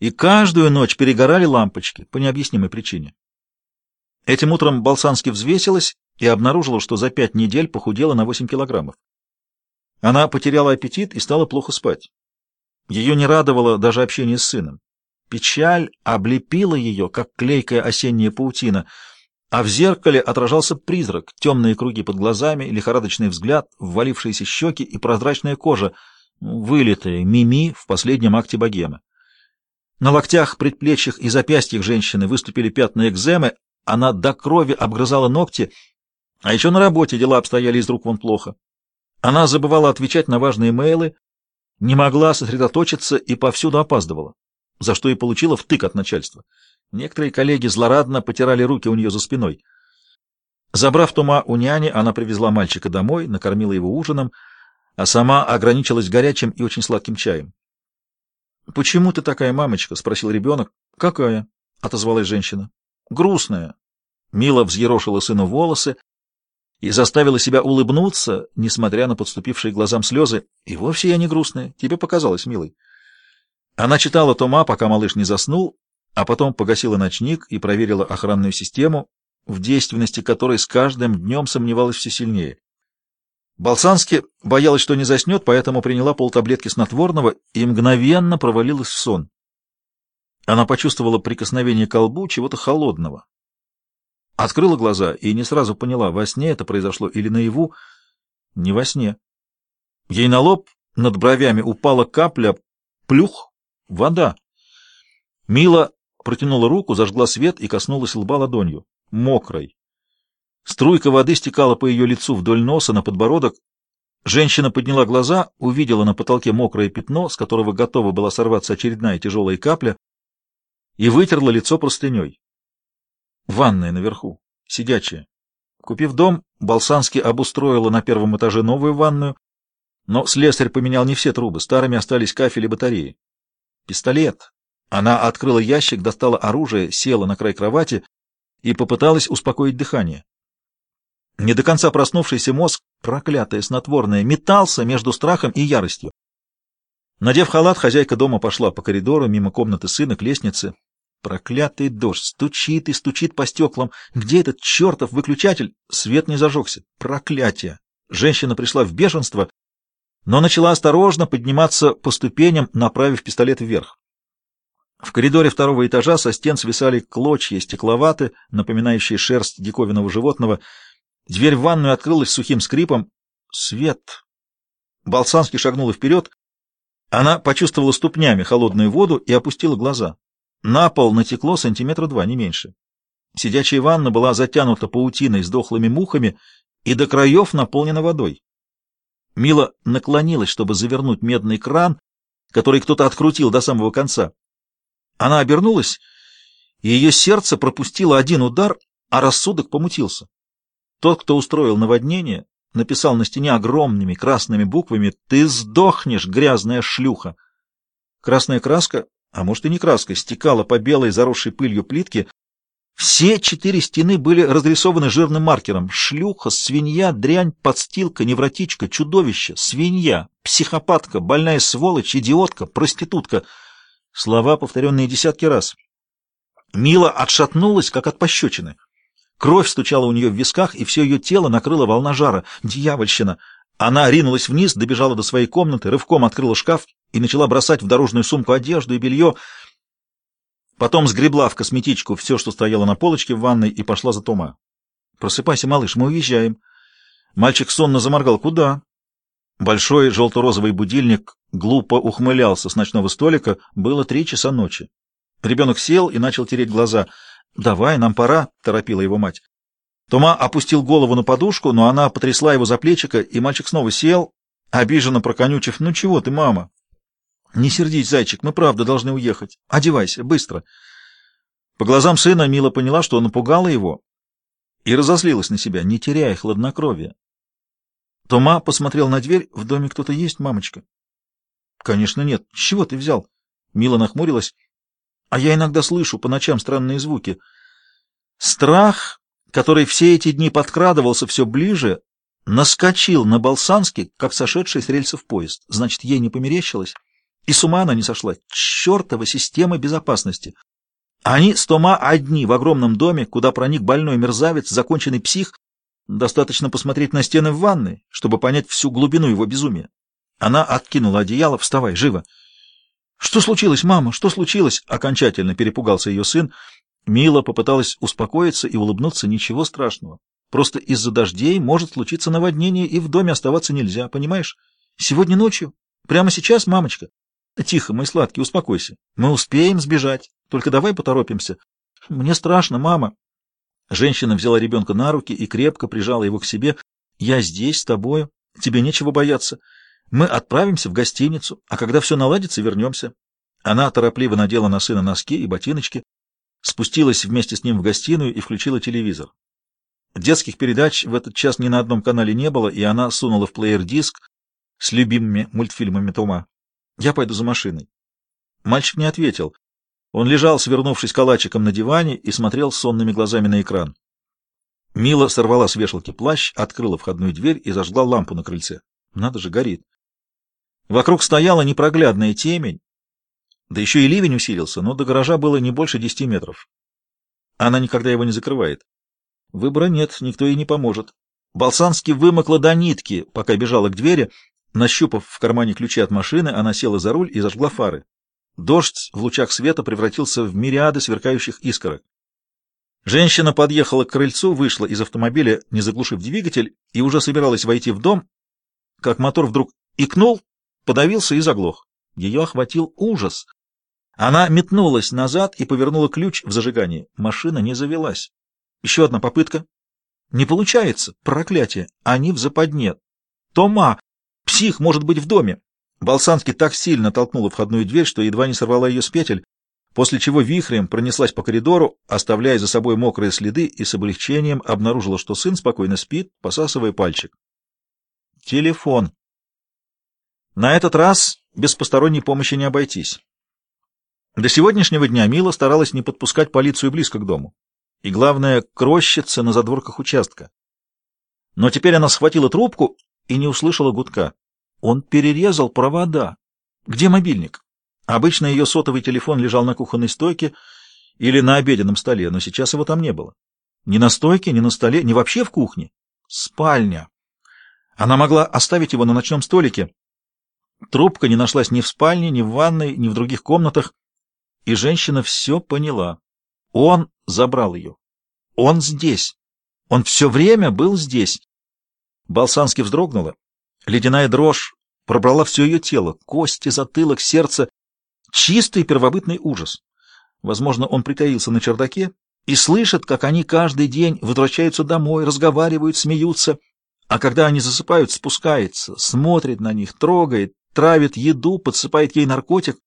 и каждую ночь перегорали лампочки по необъяснимой причине. Этим утром Болсанский взвесилась и обнаружила, что за пять недель похудела на 8 килограммов. Она потеряла аппетит и стала плохо спать. Ее не радовало даже общение с сыном. Печаль облепила ее, как клейкая осенняя паутина, а в зеркале отражался призрак, темные круги под глазами, лихорадочный взгляд, ввалившиеся щеки и прозрачная кожа, вылитая мими в последнем акте богемы. На локтях, предплечьях и запястьях женщины выступили пятна экземы, она до крови обгрызала ногти, а еще на работе дела обстояли из рук вон плохо. Она забывала отвечать на важные мейлы, не могла сосредоточиться и повсюду опаздывала, за что и получила втык от начальства. Некоторые коллеги злорадно потирали руки у нее за спиной. Забрав Тома у няни, она привезла мальчика домой, накормила его ужином, а сама ограничилась горячим и очень сладким чаем. — Почему ты такая мамочка? — спросил ребенок. — Какая? — отозвалась женщина. — Грустная. Мила взъерошила сыну волосы и заставила себя улыбнуться, несмотря на подступившие глазам слезы. И вовсе я не грустная. Тебе показалось, милый. Она читала Тома, пока малыш не заснул, а потом погасила ночник и проверила охранную систему, в действенности которой с каждым днем сомневалась все сильнее. Болсански боялась, что не заснет, поэтому приняла полтаблетки снотворного и мгновенно провалилась в сон. Она почувствовала прикосновение к колбу чего-то холодного. Открыла глаза и не сразу поняла, во сне это произошло или наяву. Не во сне. Ей на лоб над бровями упала капля, плюх, вода. Мила протянула руку, зажгла свет и коснулась лба ладонью. Мокрой. Струйка воды стекала по ее лицу вдоль носа на подбородок. Женщина подняла глаза, увидела на потолке мокрое пятно, с которого готова была сорваться очередная тяжелая капля, и вытерла лицо простыней. Ванная наверху, сидячая. Купив дом, Болсанский обустроила на первом этаже новую ванную, но слесарь поменял не все трубы, старыми остались кафели батареи. Пистолет. Она открыла ящик, достала оружие, села на край кровати и попыталась успокоить дыхание. Не до конца проснувшийся мозг, проклятое снотворное, метался между страхом и яростью. Надев халат, хозяйка дома пошла по коридору, мимо комнаты сына, к лестнице. Проклятый дождь стучит и стучит по стеклам. Где этот чертов выключатель? Свет не зажегся. Проклятие! Женщина пришла в бешенство, но начала осторожно подниматься по ступеням, направив пистолет вверх. В коридоре второго этажа со стен свисали клочья стекловаты, напоминающие шерсть диковинного животного. Дверь в ванную открылась сухим скрипом. Свет! Болсанский шагнула вперед. Она почувствовала ступнями холодную воду и опустила глаза. На пол натекло сантиметра два, не меньше. Сидячая ванна была затянута паутиной с дохлыми мухами и до краев наполнена водой. Мила наклонилась, чтобы завернуть медный кран, который кто-то открутил до самого конца. Она обернулась, и ее сердце пропустило один удар, а рассудок помутился. Тот, кто устроил наводнение, написал на стене огромными красными буквами «Ты сдохнешь, грязная шлюха!». Красная краска а может и не краской, стекала по белой заросшей пылью плитке. Все четыре стены были разрисованы жирным маркером. Шлюха, свинья, дрянь, подстилка, невротичка, чудовище, свинья, психопатка, больная сволочь, идиотка, проститутка. Слова, повторенные десятки раз. Мила отшатнулась, как от пощечины. Кровь стучала у нее в висках, и все ее тело накрыло волна жара. Дьявольщина! Она ринулась вниз, добежала до своей комнаты, рывком открыла шкаф и начала бросать в дорожную сумку одежду и белье. Потом сгребла в косметичку все, что стояло на полочке в ванной, и пошла за Тома. «Просыпайся, малыш, мы уезжаем». Мальчик сонно заморгал. «Куда?» Большой желто-розовый будильник глупо ухмылялся с ночного столика. Было три часа ночи. Ребенок сел и начал тереть глаза. «Давай, нам пора», — торопила его мать. Тома опустил голову на подушку, но она потрясла его за плечико, и мальчик снова сел, обиженно проконючив. «Ну чего ты, мама?» «Не сердись, зайчик, мы правда должны уехать. Одевайся, быстро». По глазам сына Мила поняла, что напугала его, и разозлилась на себя, не теряя хладнокровия. Тома посмотрел на дверь. «В доме кто-то есть, мамочка?» «Конечно нет. Чего ты взял?» Мила нахмурилась. «А я иногда слышу по ночам странные звуки. Страх который все эти дни подкрадывался все ближе, наскочил на Болсанский, как сошедший с рельсов поезд. Значит, ей не померещилось. И с ума она не сошла. Чертова система безопасности. Они с Тома одни в огромном доме, куда проник больной мерзавец, законченный псих. Достаточно посмотреть на стены в ванной, чтобы понять всю глубину его безумия. Она откинула одеяло. «Вставай, живо!» «Что случилось, мама? Что случилось?» Окончательно перепугался ее сын. Мила попыталась успокоиться и улыбнуться. Ничего страшного. Просто из-за дождей может случиться наводнение, и в доме оставаться нельзя, понимаешь? Сегодня ночью? Прямо сейчас, мамочка? Тихо, мой сладкий, успокойся. Мы успеем сбежать. Только давай поторопимся. Мне страшно, мама. Женщина взяла ребенка на руки и крепко прижала его к себе. Я здесь с тобою. Тебе нечего бояться. Мы отправимся в гостиницу, а когда все наладится, вернемся. Она торопливо надела на сына носки и ботиночки, спустилась вместе с ним в гостиную и включила телевизор. Детских передач в этот час ни на одном канале не было, и она сунула в плеер диск с любимыми мультфильмами Тома. «Я пойду за машиной». Мальчик не ответил. Он лежал, свернувшись калачиком на диване, и смотрел сонными глазами на экран. Мила сорвала с вешалки плащ, открыла входную дверь и зажгла лампу на крыльце. Надо же, горит. Вокруг стояла непроглядная темень, да еще и ливень усилился, но до гаража было не больше десяти метров. Она никогда его не закрывает. Выбора нет, никто ей не поможет. Балсанский вымокла до нитки, пока бежала к двери. Нащупав в кармане ключи от машины, она села за руль и зажгла фары. Дождь в лучах света превратился в мириады сверкающих искорок. Женщина подъехала к крыльцу, вышла из автомобиля, не заглушив двигатель, и уже собиралась войти в дом, как мотор вдруг икнул, подавился и заглох. Ее охватил ужас. Она метнулась назад и повернула ключ в зажигании. Машина не завелась. Еще одна попытка. Не получается. Проклятие. Они в западне. Тома! Псих может быть в доме. Балсанский так сильно толкнула входную дверь, что едва не сорвала ее с петель, после чего вихрем пронеслась по коридору, оставляя за собой мокрые следы, и с облегчением обнаружила, что сын спокойно спит, посасывая пальчик. Телефон. На этот раз без посторонней помощи не обойтись. До сегодняшнего дня Мила старалась не подпускать полицию близко к дому. И, главное, крощица на задворках участка. Но теперь она схватила трубку и не услышала гудка. Он перерезал провода. Где мобильник? Обычно ее сотовый телефон лежал на кухонной стойке или на обеденном столе, но сейчас его там не было. Ни на стойке, ни на столе, ни вообще в кухне. Спальня. Она могла оставить его на ночном столике. Трубка не нашлась ни в спальне, ни в ванной, ни в других комнатах, и женщина все поняла. Он забрал ее. Он здесь. Он все время был здесь. Балсанский вздрогнула. Ледяная дрожь пробрала все ее тело, кости, затылок, сердце. Чистый первобытный ужас. Возможно, он притаился на чердаке и слышит, как они каждый день возвращаются домой, разговаривают, смеются, а когда они засыпают, спускается, смотрит на них, трогает, травит еду, подсыпает ей наркотик.